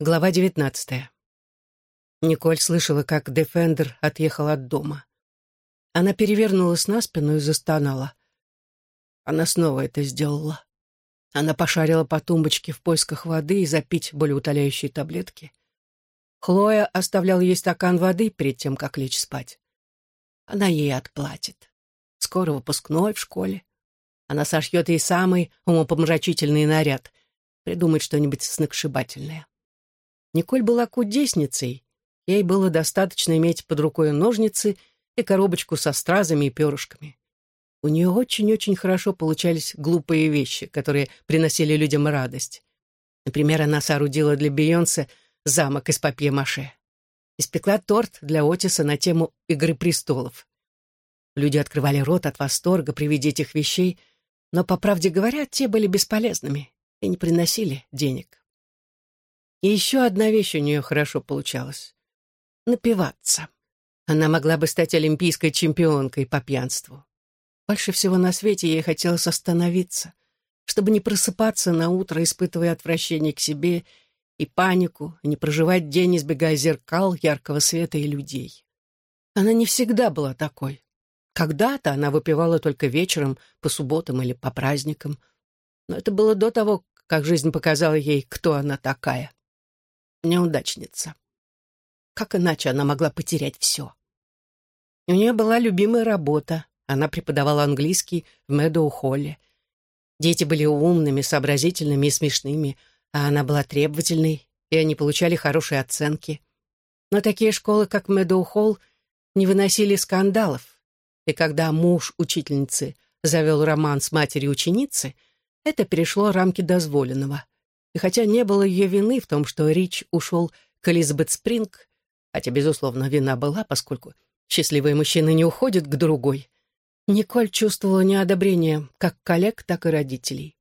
Глава девятнадцатая. Николь слышала, как Дефендер отъехал от дома. Она перевернулась на спину и застонала. Она снова это сделала. Она пошарила по тумбочке в поисках воды и запить болеутоляющие таблетки. Хлоя оставляла ей стакан воды перед тем, как лечь спать. Она ей отплатит. Скоро выпускной в школе. Она сошьет ей самый умопомрачительный наряд, придумает что-нибудь сногсшибательное. Николь была кудесницей. Ей было достаточно иметь под рукой ножницы и коробочку со стразами и перышками. У нее очень-очень хорошо получались глупые вещи, которые приносили людям радость. Например, она соорудила для Бейонсе замок из папье-маше. Испекла торт для Отиса на тему «Игры престолов». Люди открывали рот от восторга при виде этих вещей, но, по правде говоря, те были бесполезными и не приносили денег. И еще одна вещь у нее хорошо получалась — напиваться. Она могла бы стать олимпийской чемпионкой по пьянству. Больше всего на свете ей хотелось остановиться, чтобы не просыпаться на утро, испытывая отвращение к себе и панику, и не проживать день, избегая зеркал, яркого света и людей. Она не всегда была такой. Когда-то она выпивала только вечером, по субботам или по праздникам. Но это было до того, как жизнь показала ей, кто она такая неудачница. Как иначе она могла потерять все? У нее была любимая работа. Она преподавала английский в Мэдоу-Холле. Дети были умными, сообразительными и смешными, а она была требовательной, и они получали хорошие оценки. Но такие школы, как Мэдоу-Холл, не выносили скандалов. И когда муж учительницы завел роман с матерью ученицы, это перешло рамки дозволенного — и хотя не было ее вины в том, что Рич ушел к Элизабет Спринг, хотя, безусловно, вина была, поскольку счастливые мужчины не уходят к другой, Николь чувствовала неодобрение как коллег, так и родителей.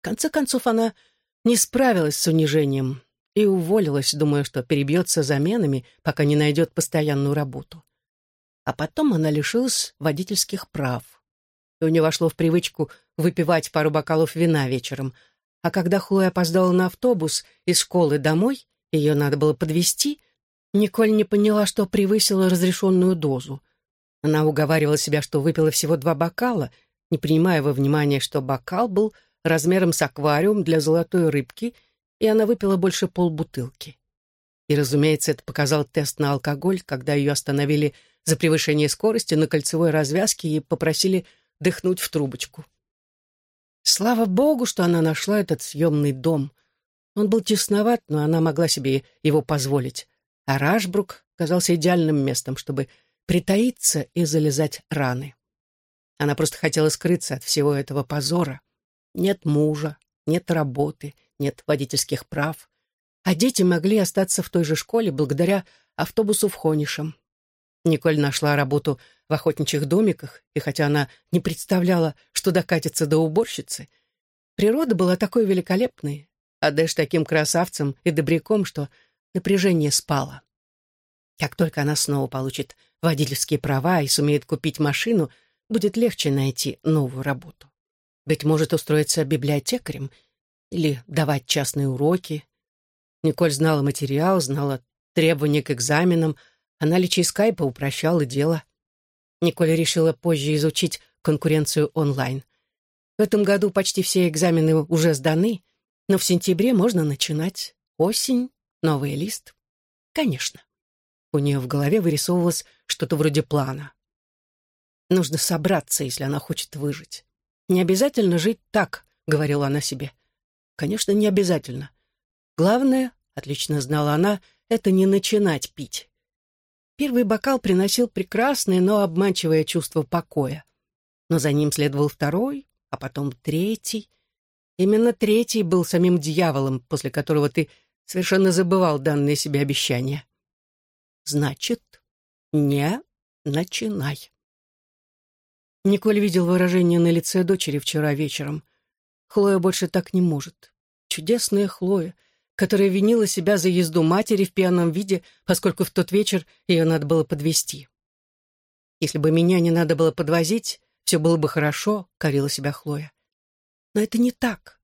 В конце концов, она не справилась с унижением и уволилась, думая, что перебьется заменами, пока не найдет постоянную работу. А потом она лишилась водительских прав. И у нее вошло в привычку выпивать пару бокалов вина вечером, а когда Хлоя опоздала на автобус из школы домой, ее надо было подвести, Николь не поняла, что превысила разрешенную дозу. Она уговаривала себя, что выпила всего два бокала, не принимая во внимание, что бокал был размером с аквариум для золотой рыбки, и она выпила больше полбутылки. И, разумеется, это показал тест на алкоголь, когда ее остановили за превышение скорости на кольцевой развязке и попросили дыхнуть в трубочку. Слава богу, что она нашла этот съемный дом. Он был тесноват, но она могла себе его позволить. А Рашбрук казался идеальным местом, чтобы притаиться и залезать раны. Она просто хотела скрыться от всего этого позора. Нет мужа, нет работы, нет водительских прав. А дети могли остаться в той же школе благодаря автобусу в Хонишем. Николь нашла работу в охотничьих домиках, и хотя она не представляла, что докатится до уборщицы, природа была такой великолепной, а Дэш таким красавцем и добряком, что напряжение спало. Как только она снова получит водительские права и сумеет купить машину, будет легче найти новую работу. Быть может, устроиться библиотекарем или давать частные уроки. Николь знала материал, знала требования к экзаменам, а наличие скайпа упрощало дело. Николя решила позже изучить конкуренцию онлайн. В этом году почти все экзамены уже сданы, но в сентябре можно начинать. Осень, новый лист. Конечно. У нее в голове вырисовывалось что-то вроде плана. Нужно собраться, если она хочет выжить. Не обязательно жить так, говорила она себе. Конечно, не обязательно. Главное, отлично знала она, это не начинать пить. Первый бокал приносил прекрасное, но обманчивое чувство покоя. Но за ним следовал второй, а потом третий. Именно третий был самим дьяволом, после которого ты совершенно забывал данные себе обещания. Значит, не начинай. Николь видел выражение на лице дочери вчера вечером. Хлоя больше так не может. Чудесная Хлоя — которая винила себя за езду матери в пьяном виде, поскольку в тот вечер ее надо было подвести. «Если бы меня не надо было подвозить, все было бы хорошо», — корила себя Хлоя. Но это не так.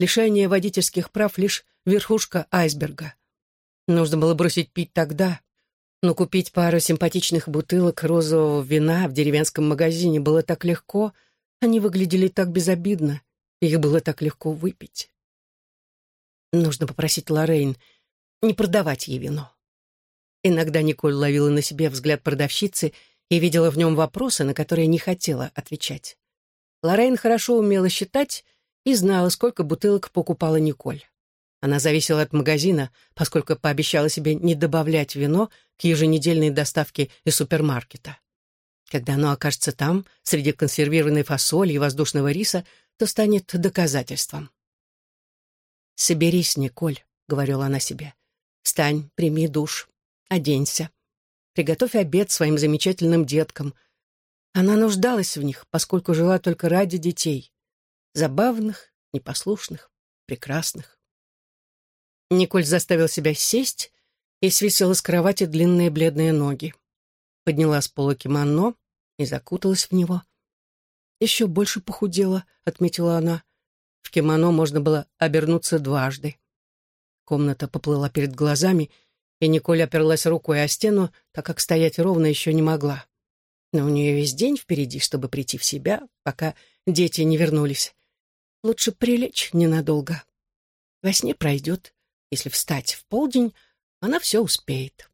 Лишение водительских прав — лишь верхушка айсберга. Нужно было бросить пить тогда, но купить пару симпатичных бутылок розового вина в деревенском магазине было так легко, они выглядели так безобидно, их было так легко выпить. Нужно попросить Лоррейн не продавать ей вино. Иногда Николь ловила на себе взгляд продавщицы и видела в нем вопросы, на которые не хотела отвечать. Лоррейн хорошо умела считать и знала, сколько бутылок покупала Николь. Она зависела от магазина, поскольку пообещала себе не добавлять вино к еженедельной доставке из супермаркета. Когда оно окажется там, среди консервированной фасоли и воздушного риса, то станет доказательством. «Соберись, Николь», — говорила она себе. «Встань, прими душ, оденься, приготовь обед своим замечательным деткам». Она нуждалась в них, поскольку жила только ради детей. Забавных, непослушных, прекрасных. Николь заставил себя сесть и свесила с кровати длинные бледные ноги. Подняла с пола кимоно и закуталась в него. «Еще больше похудела», — отметила она. В кимоно можно было обернуться дважды. Комната поплыла перед глазами, и Николь оперлась рукой о стену, так как стоять ровно еще не могла. Но у нее весь день впереди, чтобы прийти в себя, пока дети не вернулись. Лучше прилечь ненадолго. Во сне пройдет, если встать в полдень, она все успеет.